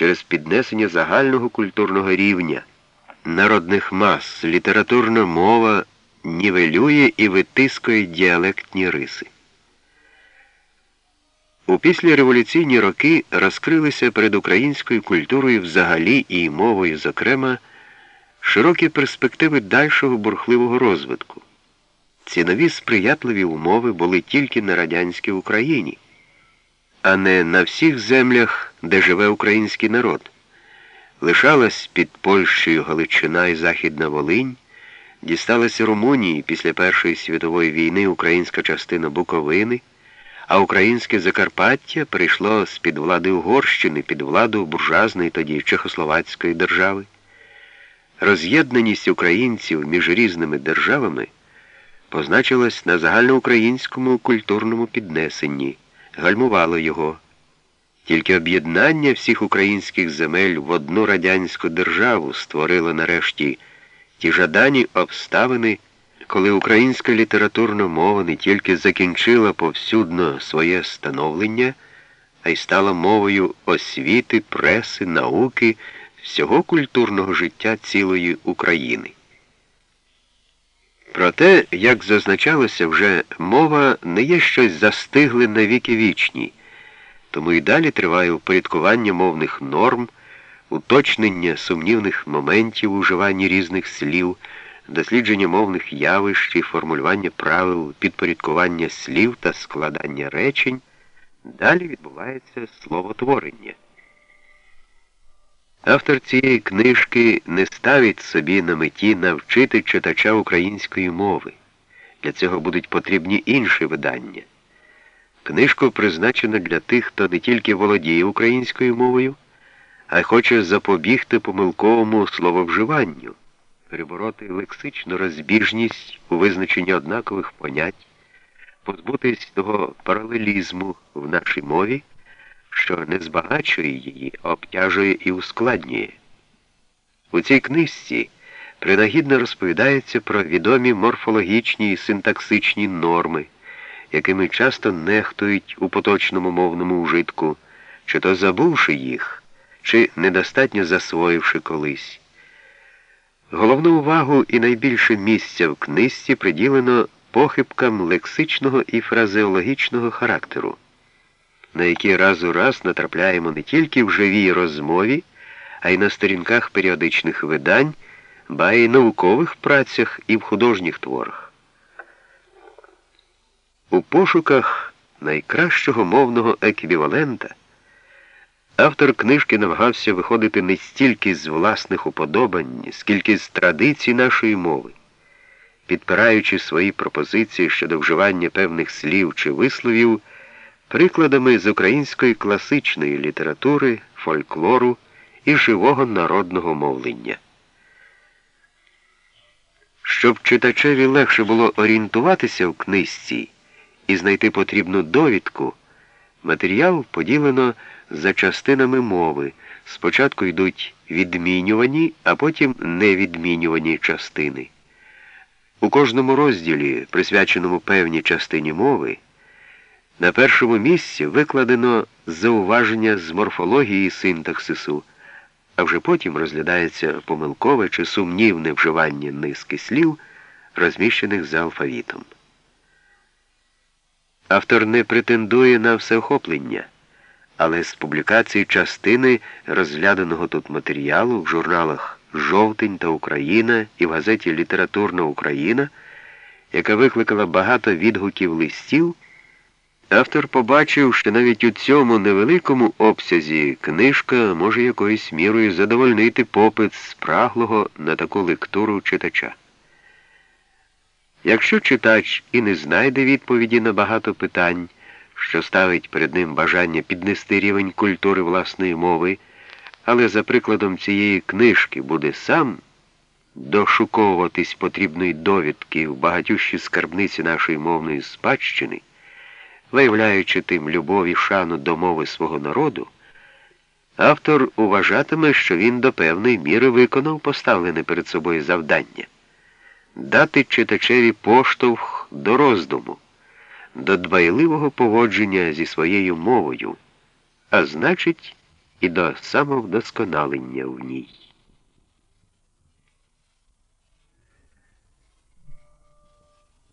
через піднесення загального культурного рівня, народних мас, літературна мова нівелює і витискує діалектні риси. У післяреволюційні роки розкрилися перед українською культурою взагалі і мовою, зокрема, широкі перспективи дальшого бурхливого розвитку. Ці нові сприятливі умови були тільки на радянській Україні, а не на всіх землях, де живе український народ. Лишалась під Польщею Галичина і Західна Волинь, дісталася Румунії після Першої світової війни українська частина Буковини, а українське Закарпаття прийшло з під влади Угорщини під владу буржуазної тоді Чехословацької держави. Роз'єднаність українців між різними державами позначилась на загальноукраїнському культурному піднесенні, гальмувало його. Тільки об'єднання всіх українських земель в одну радянську державу створило нарешті ті жадані обставини, коли українська літературна мова не тільки закінчила повсюдно своє становлення, а й стала мовою освіти, преси, науки, всього культурного життя цілої України. Проте, як зазначалося вже, мова не є щось застигле на віки вічні, тому і далі триває упорядкування мовних норм, уточнення сумнівних моментів у вживанні різних слів, дослідження мовних явищ і формулювання правил підпорядкування слів та складання речень, далі відбувається словотворення. Автор цієї книжки не ставить собі на меті навчити читача української мови. Для цього будуть потрібні інші видання. Книжка призначена для тих, хто не тільки володіє українською мовою, а й хоче запобігти помилковому слововживанню, перебороти лексичну розбіжність у визначенні однакових понять, позбутись того паралелізму в нашій мові що не збагачує її, а обтяжує і ускладнює. У цій книжці принагідно розповідається про відомі морфологічні і синтаксичні норми, якими часто нехтують у поточному мовному ужитку, чи то забувши їх, чи недостатньо засвоївши колись. Головну увагу і найбільше місця в книжці приділено похибкам лексичного і фразеологічного характеру на які раз у раз натрапляємо не тільки в живій розмові, а й на сторінках періодичних видань, ба й наукових працях і в художніх творах. У пошуках найкращого мовного еквівалента автор книжки намагався виходити не стільки з власних уподобань, скільки з традицій нашої мови, підпираючи свої пропозиції щодо вживання певних слів чи висловів прикладами з української класичної літератури, фольклору і живого народного мовлення. Щоб читачеві легше було орієнтуватися в книжці і знайти потрібну довідку, матеріал поділено за частинами мови. Спочатку йдуть відмінювані, а потім невідмінювані частини. У кожному розділі, присвяченому певній частині мови, на першому місці викладено зауваження з морфології синтаксису, а вже потім розглядається помилкове чи сумнівне вживання низки слів, розміщених за алфавітом. Автор не претендує на всеохоплення, але з публікації частини розгляданого тут матеріалу в журналах Жовтень та Україна і в газеті Літературна Україна, яка викликала багато відгуків листів. Автор побачив, що навіть у цьому невеликому обсязі книжка може якоюсь мірою задовольнити попит спраглого на таку лектуру читача. Якщо читач і не знайде відповіді на багато питань, що ставить перед ним бажання піднести рівень культури власної мови, але за прикладом цієї книжки буде сам дошуковуватись потрібної довідки в багатющій скарбниці нашої мовної спадщини виявляючи тим любов і шану до мови свого народу, автор уважатиме, що він до певної міри виконав поставлене перед собою завдання дати читачеві поштовх до роздуму, до дбайливого поводження зі своєю мовою, а значить, і до самовдосконалення в ній.